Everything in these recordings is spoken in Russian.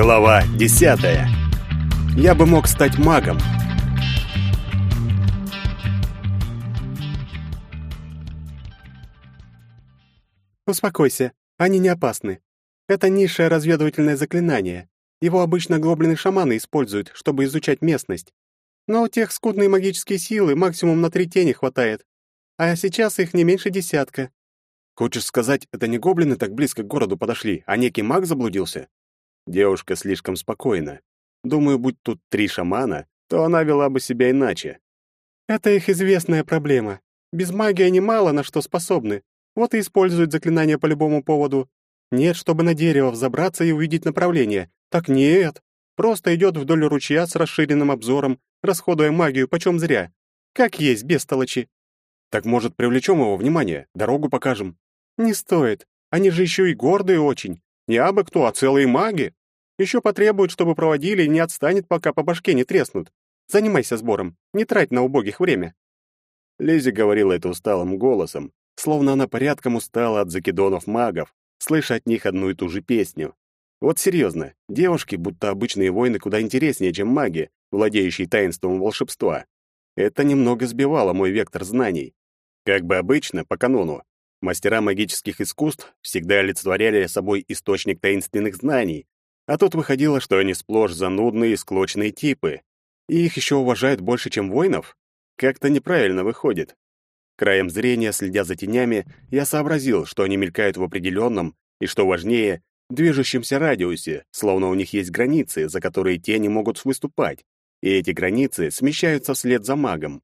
Глава десятая. Я бы мог стать магом. Успокойся, они не опасны. Это низшее разведывательное заклинание. Его обычно гоблины-шаманы используют, чтобы изучать местность. Но у тех скудные магические силы максимум на три тени хватает. А сейчас их не меньше десятка. Хочешь сказать, это не гоблины так близко к городу подошли, а некий маг заблудился? Девушка слишком спокойна. Думаю, будь тут три шамана, то она вела бы себя иначе. Это их известная проблема. Без магии они мало на что способны. Вот и используют заклинания по любому поводу. Нет, чтобы на дерево взобраться и увидеть направление. Так нет. Просто идет вдоль ручья с расширенным обзором, расходуя магию почем зря. Как есть, без толочи. Так, может, привлечем его внимание, дорогу покажем? Не стоит. Они же еще и гордые очень. Не абы кто, а целые маги. Еще потребуют, чтобы проводили, не отстанет, пока по башке не треснут. Занимайся сбором, не трать на убогих время. Лизи говорила это усталым голосом, словно она порядком устала от закидонов магов, слыша от них одну и ту же песню. Вот серьезно, девушки, будто обычные воины, куда интереснее, чем маги, владеющие таинством волшебства. Это немного сбивало мой вектор знаний. Как бы обычно, по канону, мастера магических искусств всегда олицетворяли собой источник таинственных знаний, а тут выходило, что они сплошь занудные и склочные типы. И их еще уважают больше, чем воинов? Как-то неправильно выходит. Краем зрения, следя за тенями, я сообразил, что они мелькают в определенном и, что важнее, движущемся радиусе, словно у них есть границы, за которые тени могут выступать, и эти границы смещаются вслед за магом.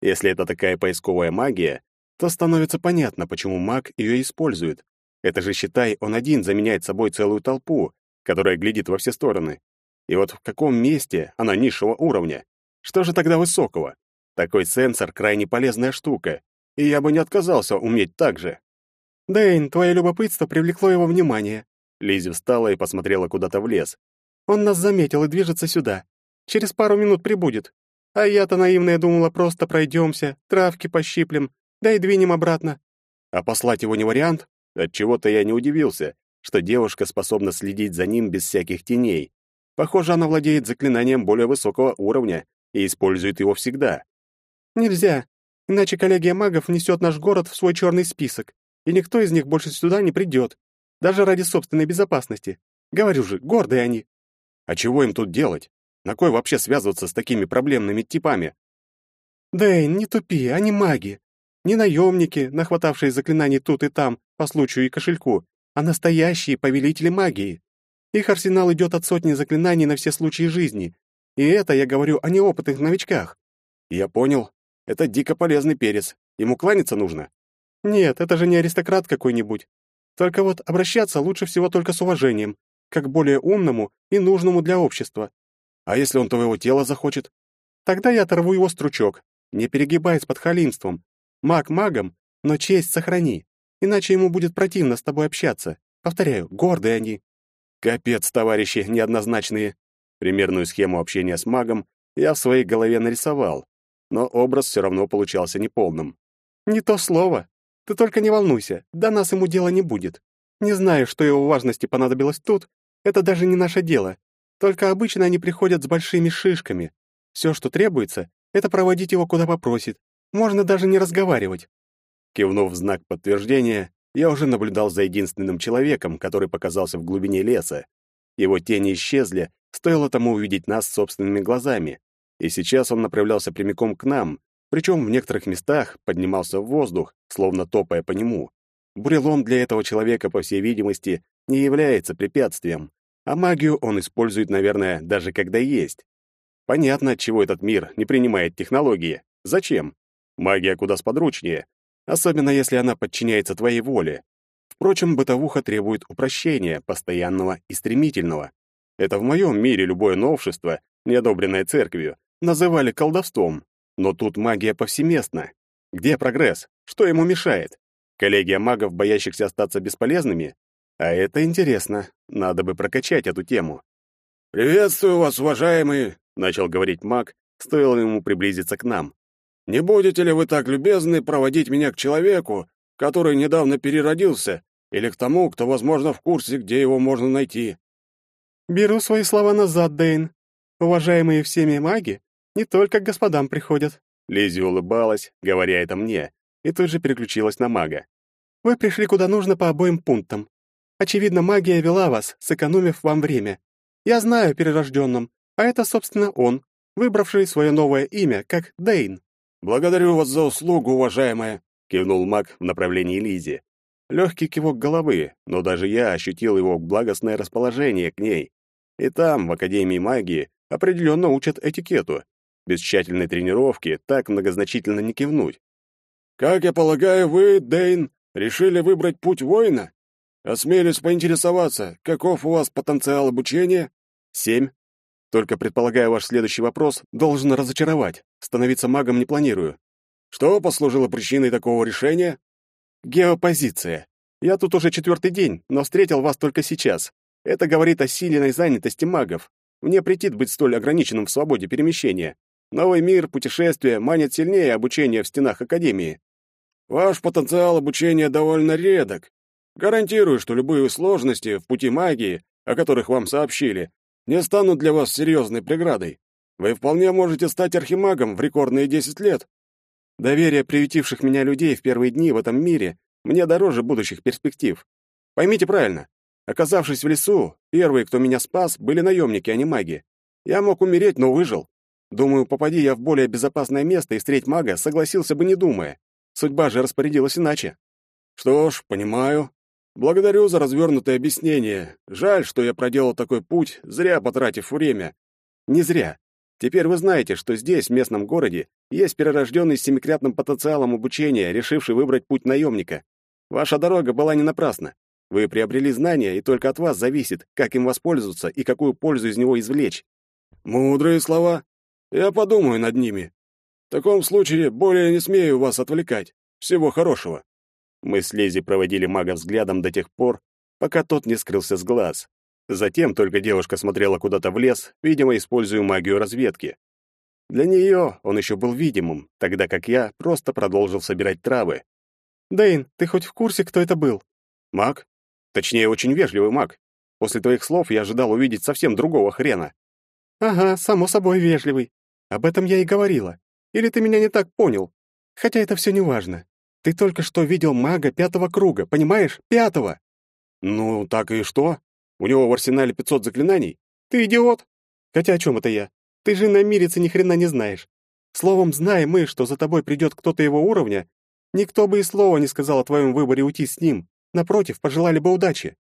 Если это такая поисковая магия, то становится понятно, почему маг ее использует. Это же, считай, он один заменяет собой целую толпу, которая глядит во все стороны. И вот в каком месте она низшего уровня? Что же тогда высокого? Такой сенсор — крайне полезная штука, и я бы не отказался уметь так же. «Дэйн, твое любопытство привлекло его внимание». Лизи встала и посмотрела куда-то в лес. «Он нас заметил и движется сюда. Через пару минут прибудет. А я-то наивная думала, просто пройдемся, травки пощиплем, да и двинем обратно». А послать его не вариант? Отчего-то я не удивился, что девушка способна следить за ним без всяких теней. Похоже, она владеет заклинанием более высокого уровня и использует его всегда. Нельзя, иначе коллегия магов внесет наш город в свой черный список, и никто из них больше сюда не придет, даже ради собственной безопасности. Говорю же, гордые они. А чего им тут делать? На кой вообще связываться с такими проблемными типами? Дэйн, не тупи, они маги. Не наемники, нахватавшие заклинаний тут и там, по случаю и кошельку, а настоящие повелители магии. Их арсенал идет от сотни заклинаний на все случаи жизни. И это я говорю о неопытных новичках. Я понял, это дико полезный перец. Ему кланяться нужно? Нет, это же не аристократ какой-нибудь. Только вот обращаться лучше всего только с уважением, как более умному и нужному для общества. А если он твоего тела захочет? Тогда я оторву его стручок. Не перегибай с подхалимством. Маг магом, но честь сохрани. Иначе ему будет противно с тобой общаться. Повторяю, гордые они. Капец, товарищи неоднозначные. Примерную схему общения с магом я в своей голове нарисовал, но образ все равно получался неполным. «Не то слово. Ты только не волнуйся, до нас ему дела не будет. Не знаю, что его важности понадобилось тут, это даже не наше дело. Только обычно они приходят с большими шишками. Все, что требуется, это проводить его куда попросит. Можно даже не разговаривать». Кивнув в знак подтверждения, я уже наблюдал за единственным человеком, который показался в глубине леса. Его тени исчезли, стоило тому увидеть нас собственными глазами и сейчас он направлялся прямиком к нам, причем в некоторых местах поднимался в воздух, словно топая по нему. Бурелом для этого человека, по всей видимости, не является препятствием, а магию он использует, наверное, даже когда есть. Понятно, от чего этот мир не принимает технологии. Зачем? Магия куда сподручнее, особенно если она подчиняется твоей воле. Впрочем, бытовуха требует упрощения, постоянного и стремительного. Это в моем мире любое новшество, не одобренное церковью, называли колдовством. Но тут магия повсеместна. Где прогресс? Что ему мешает? Коллегия магов, боящихся остаться бесполезными? А это интересно. Надо бы прокачать эту тему. «Приветствую вас, уважаемые!» — начал говорить маг, стоило ему приблизиться к нам. «Не будете ли вы так любезны проводить меня к человеку, который недавно переродился, или к тому, кто, возможно, в курсе, где его можно найти?» Беру свои слова назад, Дэйн. Уважаемые всеми маги не только к господам приходят. Лизи улыбалась, говоря это мне, и тут же переключилась на мага. Вы пришли куда нужно по обоим пунктам. Очевидно, магия вела вас, сэкономив вам время. Я знаю перерожденном, а это, собственно, он, выбравший свое новое имя, как Дейн. «Благодарю вас за услугу, уважаемая», — кивнул маг в направлении Лизи. Легкий кивок головы, но даже я ощутил его благостное расположение к ней. И там, в Академии магии, определенно учат этикету. Без тщательной тренировки так многозначительно не кивнуть. «Как я полагаю, вы, Дейн, решили выбрать путь воина? Осмелюсь поинтересоваться, каков у вас потенциал обучения?» «Семь. Только, предполагая ваш следующий вопрос, должен разочаровать. Становиться магом не планирую». «Что послужило причиной такого решения?» «Геопозиция. Я тут уже четвертый день, но встретил вас только сейчас. Это говорит о сильной занятости магов. Мне претит быть столь ограниченным в свободе перемещения. Новый мир, путешествия манят сильнее обучения в стенах Академии. Ваш потенциал обучения довольно редок. Гарантирую, что любые сложности в пути магии, о которых вам сообщили, не станут для вас серьезной преградой. Вы вполне можете стать архимагом в рекордные 10 лет. Доверие приютивших меня людей в первые дни в этом мире мне дороже будущих перспектив. Поймите правильно, оказавшись в лесу, первые, кто меня спас, были наемники, а не маги. Я мог умереть, но выжил. Думаю, попади я в более безопасное место и встреть мага, согласился бы не думая. Судьба же распорядилась иначе. Что ж, понимаю. Благодарю за развернутое объяснение. Жаль, что я проделал такой путь, зря потратив время. Не зря. Теперь вы знаете, что здесь, в местном городе, есть перерожденный с семикратным потенциалом обучения, решивший выбрать путь наемника. Ваша дорога была не напрасна. Вы приобрели знания, и только от вас зависит, как им воспользоваться и какую пользу из него извлечь. Мудрые слова. Я подумаю над ними. В таком случае более не смею вас отвлекать. Всего хорошего. Мы с Лези проводили мага взглядом до тех пор, пока тот не скрылся с глаз. Затем только девушка смотрела куда-то в лес, видимо, используя магию разведки. Для нее он еще был видимым, тогда как я просто продолжил собирать травы. «Дэйн, ты хоть в курсе, кто это был?» «Маг? Точнее, очень вежливый маг. После твоих слов я ожидал увидеть совсем другого хрена». «Ага, само собой вежливый. Об этом я и говорила. Или ты меня не так понял? Хотя это все не важно. Ты только что видел мага пятого круга, понимаешь? Пятого!» «Ну, так и что? У него в арсенале 500 заклинаний? Ты идиот! Хотя о чем это я? Ты же на мирице ни хрена не знаешь. Словом, знаем мы, что за тобой придет кто-то его уровня, никто бы и слова не сказал о твоем выборе уйти с ним. Напротив, пожелали бы удачи.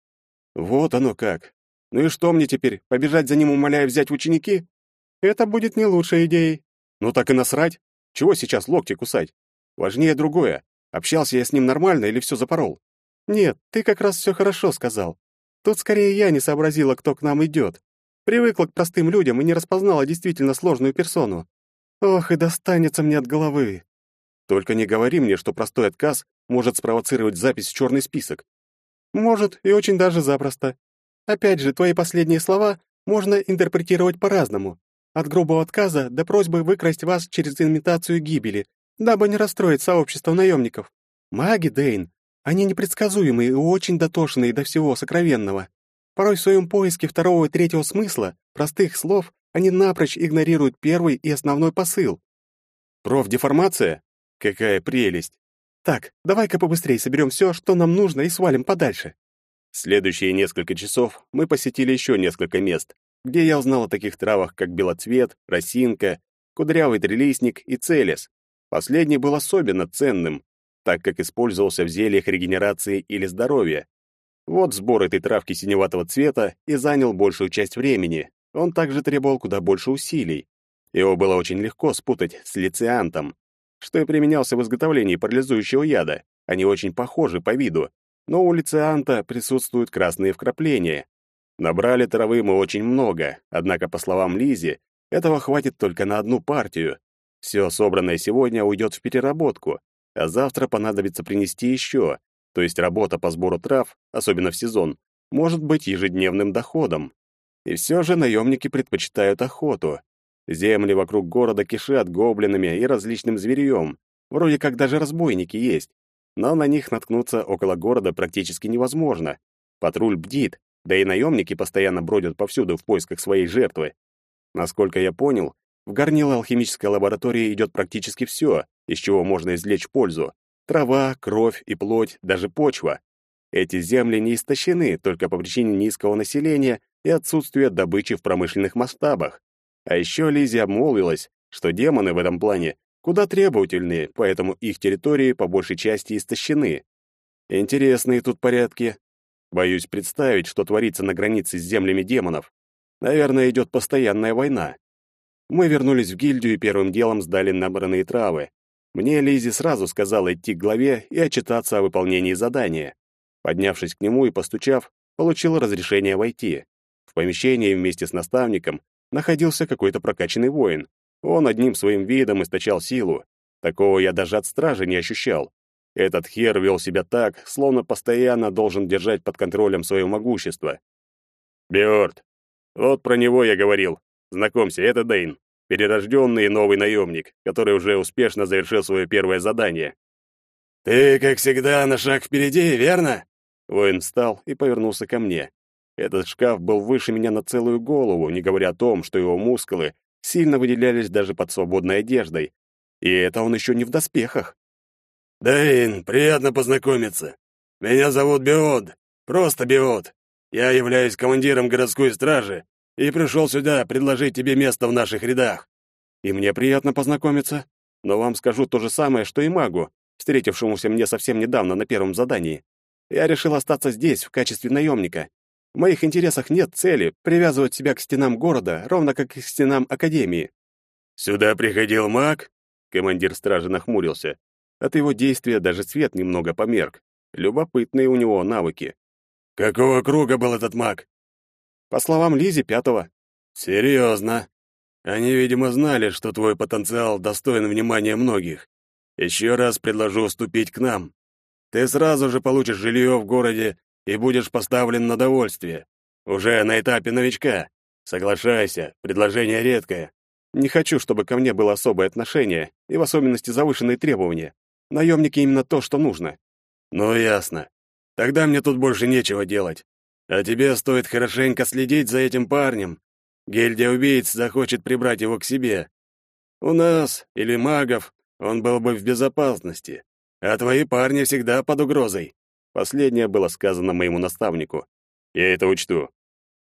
Вот оно как. Ну и что мне теперь, побежать за ним, умоляя взять в ученики? Это будет не лучшей идеей. Ну так и насрать. Чего сейчас локти кусать? Важнее другое. Общался я с ним нормально или все запорол? Нет, ты как раз все хорошо сказал. Тут скорее я не сообразила, кто к нам идет. Привыкла к простым людям и не распознала действительно сложную персону. Ох, и достанется мне от головы. Только не говори мне, что простой отказ может спровоцировать запись в черный список. Может, и очень даже запросто. Опять же, твои последние слова можно интерпретировать по-разному. От грубого отказа до просьбы выкрасть вас через имитацию гибели, дабы не расстроить сообщество наемников. Маги, Дейн, они непредсказуемые и очень дотошные до всего сокровенного. Порой в своем поиске второго и третьего смысла, простых слов, они напрочь игнорируют первый и основной посыл. Профдеформация? Какая прелесть! Так, давай-ка побыстрее соберем все, что нам нужно, и свалим подальше. Следующие несколько часов мы посетили еще несколько мест, где я узнал о таких травах, как белоцвет, росинка, кудрявый трелистник и целес. Последний был особенно ценным, так как использовался в зельях регенерации или здоровья. Вот сбор этой травки синеватого цвета и занял большую часть времени. Он также требовал куда больше усилий. Его было очень легко спутать с лициантом, что и применялся в изготовлении парализующего яда. Они очень похожи по виду, но у лицианта присутствуют красные вкрапления. Набрали травы мы очень много, однако, по словам Лизи, этого хватит только на одну партию. Все собранное сегодня уйдет в переработку, а завтра понадобится принести еще, то есть работа по сбору трав, особенно в сезон, может быть ежедневным доходом. И все же наемники предпочитают охоту. Земли вокруг города кишат гоблинами и различным зверьем, вроде как даже разбойники есть, но на них наткнуться около города практически невозможно. Патруль бдит, Да и наемники постоянно бродят повсюду в поисках своей жертвы. Насколько я понял, в горнило алхимической лаборатории идет практически все, из чего можно извлечь пользу. Трава, кровь и плоть, даже почва. Эти земли не истощены только по причине низкого населения и отсутствия добычи в промышленных масштабах. А еще Лизи обмолвилась, что демоны в этом плане куда требовательнее, поэтому их территории по большей части истощены. Интересные тут порядки. Боюсь представить, что творится на границе с землями демонов. Наверное, идет постоянная война. Мы вернулись в гильдию и первым делом сдали набранные травы. Мне Лизи сразу сказала идти к главе и отчитаться о выполнении задания. Поднявшись к нему и постучав, получил разрешение войти. В помещении вместе с наставником находился какой-то прокачанный воин. Он одним своим видом источал силу. Такого я даже от стражи не ощущал. Этот хер вел себя так, словно постоянно должен держать под контролем свое могущество. Бёрд. Вот про него я говорил. Знакомься, это Дейн, перерожденный новый наемник, который уже успешно завершил свое первое задание. «Ты, как всегда, на шаг впереди, верно?» Воин встал и повернулся ко мне. Этот шкаф был выше меня на целую голову, не говоря о том, что его мускулы сильно выделялись даже под свободной одеждой. И это он еще не в доспехах. «Дэйн, приятно познакомиться. Меня зовут Биод, просто Биод. Я являюсь командиром городской стражи и пришел сюда предложить тебе место в наших рядах». «И мне приятно познакомиться, но вам скажу то же самое, что и магу, встретившемуся мне совсем недавно на первом задании. Я решил остаться здесь в качестве наемника. В моих интересах нет цели привязывать себя к стенам города, ровно как и к стенам академии. Сюда приходил маг? Командир стражи нахмурился. От его действия даже свет немного померк. Любопытные у него навыки. Какого круга был этот маг? По словам Лизи, пятого. Серьезно. Они, видимо, знали, что твой потенциал достоин внимания многих. Еще раз предложу вступить к нам. Ты сразу же получишь жилье в городе и будешь поставлен на довольствие. Уже на этапе новичка. Соглашайся, предложение редкое. Не хочу, чтобы ко мне было особое отношение, и в особенности завышенные требования. Наемники именно то, что нужно. Ну, ясно. Тогда мне тут больше нечего делать. А тебе стоит хорошенько следить за этим парнем. Гильдия убийц захочет прибрать его к себе. У нас, или магов, он был бы в безопасности. А твои парни всегда под угрозой. Последнее было сказано моему наставнику. Я это учту.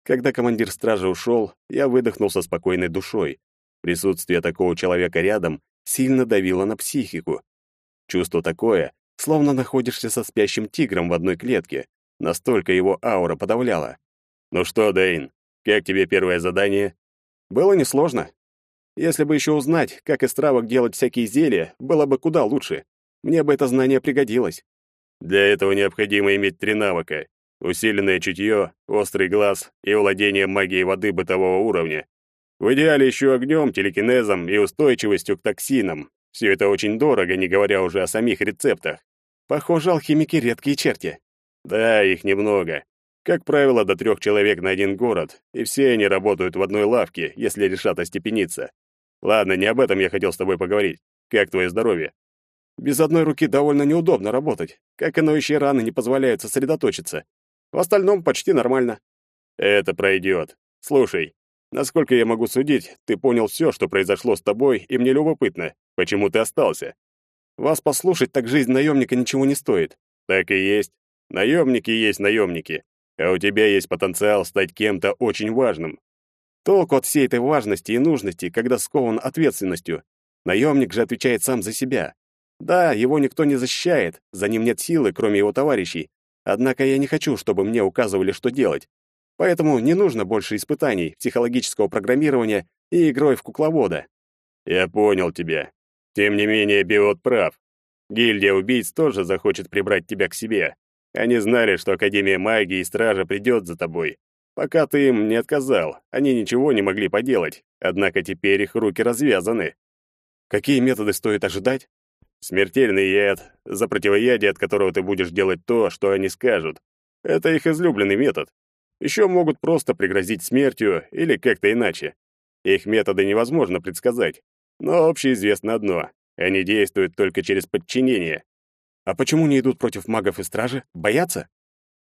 Когда командир стражи ушел, я выдохнул со спокойной душой. Присутствие такого человека рядом сильно давило на психику. Чувство такое, словно находишься со спящим тигром в одной клетке. Настолько его аура подавляла. «Ну что, Дэйн, как тебе первое задание?» «Было несложно. Если бы еще узнать, как из травок делать всякие зелья, было бы куда лучше. Мне бы это знание пригодилось. Для этого необходимо иметь три навыка. Усиленное чутье, острый глаз и владение магией воды бытового уровня. В идеале еще огнем, телекинезом и устойчивостью к токсинам. Все это очень дорого, не говоря уже о самих рецептах. Похоже, алхимики редкие черти. Да, их немного. Как правило, до трех человек на один город, и все они работают в одной лавке, если решат остепениться. Ладно, не об этом я хотел с тобой поговорить. Как твое здоровье? Без одной руки довольно неудобно работать, как и ноющие раны не позволяют сосредоточиться. В остальном почти нормально. Это пройдет. Слушай, насколько я могу судить, ты понял все, что произошло с тобой, и мне любопытно, почему ты остался. Вас послушать, так жизнь наемника ничего не стоит. Так и есть. Наемники есть наемники. А у тебя есть потенциал стать кем-то очень важным. Толку от всей этой важности и нужности, когда скован ответственностью. Наемник же отвечает сам за себя. Да, его никто не защищает, за ним нет силы, кроме его товарищей. Однако я не хочу, чтобы мне указывали, что делать. Поэтому не нужно больше испытаний, психологического программирования и игрой в кукловода. Я понял тебя. Тем не менее, Биот прав. Гильдия убийц тоже захочет прибрать тебя к себе. Они знали, что Академия магии и Стража придет за тобой. Пока ты им не отказал, они ничего не могли поделать, однако теперь их руки развязаны. Какие методы стоит ожидать? Смертельный яд, за противоядие от которого ты будешь делать то, что они скажут. Это их излюбленный метод. Еще могут просто пригрозить смертью или как-то иначе. Их методы невозможно предсказать. Но общеизвестно одно — они действуют только через подчинение. А почему не идут против магов и стражи? Боятся?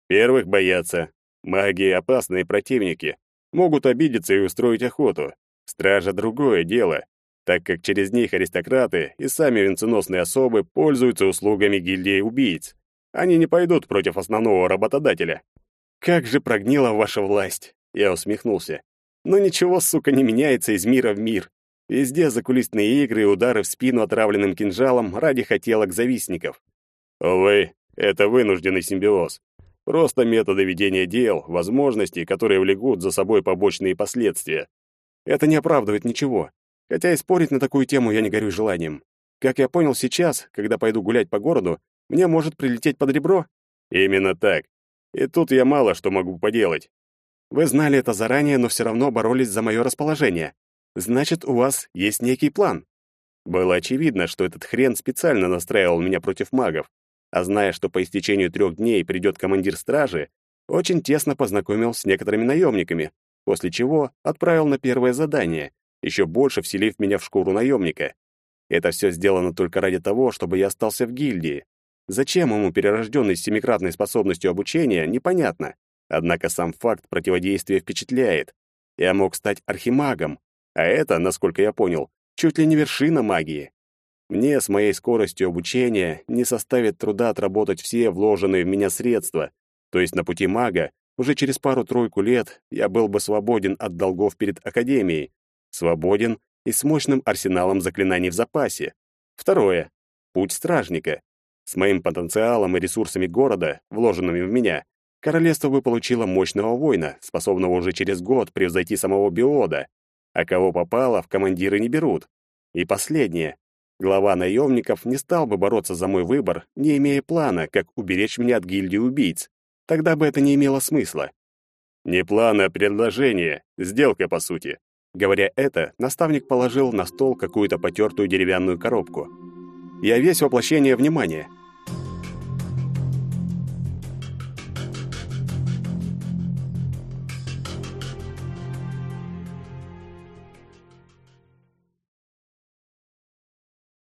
Первых боятся. Маги — опасные противники, могут обидеться и устроить охоту. Стража — другое дело, так как через них аристократы и сами венценосные особы пользуются услугами гильдии убийц. Они не пойдут против основного работодателя. Как же прогнила ваша власть, я усмехнулся. Но ничего, сука, не меняется из мира в мир. Везде закулисные игры и удары в спину отравленным кинжалом ради хотелок завистников. Увы, это вынужденный симбиоз. Просто методы ведения дел, возможности, которые влекут за собой побочные последствия. Это не оправдывает ничего. Хотя и спорить на такую тему я не горю желанием. Как я понял сейчас, когда пойду гулять по городу, мне может прилететь под ребро? Именно так. И тут я мало что могу поделать. Вы знали это заранее, но все равно боролись за мое расположение. Значит, у вас есть некий план. Было очевидно, что этот хрен специально настраивал меня против магов, а зная, что по истечению трех дней придет командир стражи, очень тесно познакомил с некоторыми наемниками, после чего отправил на первое задание, еще больше вселив меня в шкуру наемника. Это все сделано только ради того, чтобы я остался в гильдии. Зачем ему перерожденный с семикратной способностью обучения, непонятно. Однако сам факт противодействия впечатляет. Я мог стать архимагом, а это, насколько я понял, чуть ли не вершина магии. Мне с моей скоростью обучения не составит труда отработать все вложенные в меня средства, то есть на пути мага уже через пару-тройку лет я был бы свободен от долгов перед Академией, свободен и с мощным арсеналом заклинаний в запасе. Второе. Путь стражника. С моим потенциалом и ресурсами города, вложенными в меня, королевство бы получило мощного воина, способного уже через год превзойти самого Биода, а кого попало, в командиры не берут. И последнее. Глава наемников не стал бы бороться за мой выбор, не имея плана, как уберечь меня от гильдии убийц. Тогда бы это не имело смысла. Не план, а предложение, сделка, по сути. Говоря это, наставник положил на стол какую-то потертую деревянную коробку. Я весь воплощение внимания.